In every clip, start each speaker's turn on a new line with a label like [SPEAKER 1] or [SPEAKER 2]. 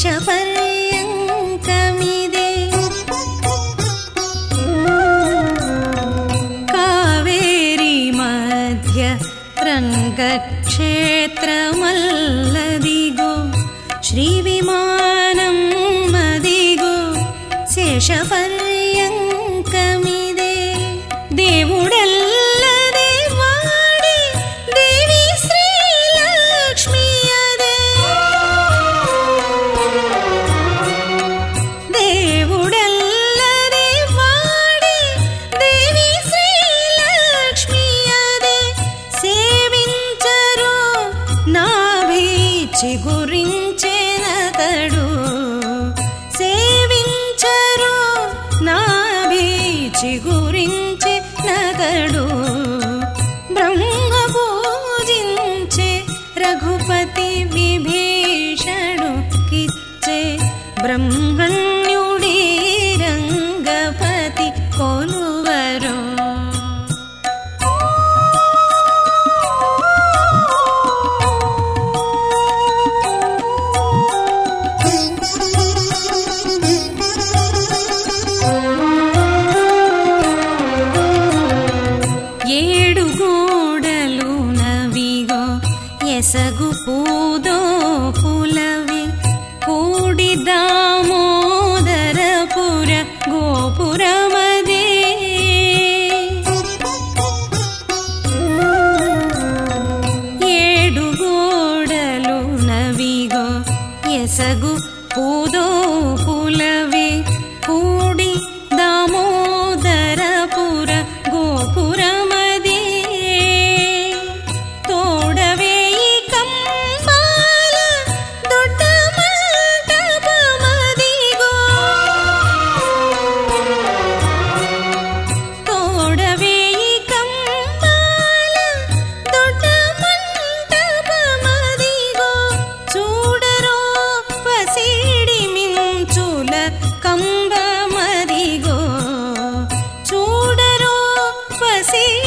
[SPEAKER 1] वर्षपर्यङ्कमिदे कावेरी मध्य रङ्गक्षेत्रमल्लदिगो श्रीविमानं मदिगो शेषपर्यङ्क చిగురించేనతడు. సేవించరు నాభి చిగురించేనతడు. బ్రహ్మ పూజించే రఘుపతి విభీషణు కిచ్చే బ్రహ్మణ్యుడి రంగపతి కొను ूदो पुलवि कुडि दामोदरपुर गोपुरमधे एडु गोडलु नवि यसगु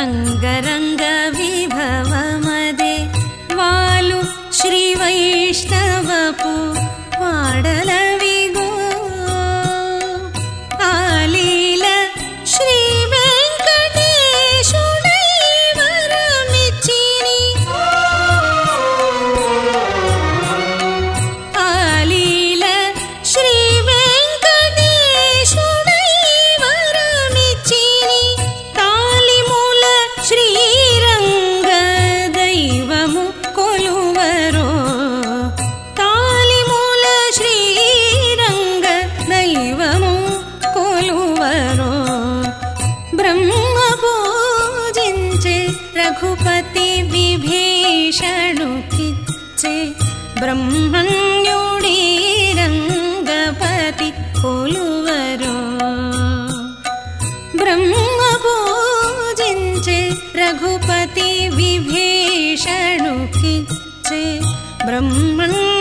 [SPEAKER 1] अङ्गरङ्गविभवमदे वालु श्रीवैष्णवपु पाडल रघुपति विभीषणुकिच्चे छे रङ्गपति कोलुवरो। ब्रह्म रघुपति विभीषणुकिच्चे ब्रह्म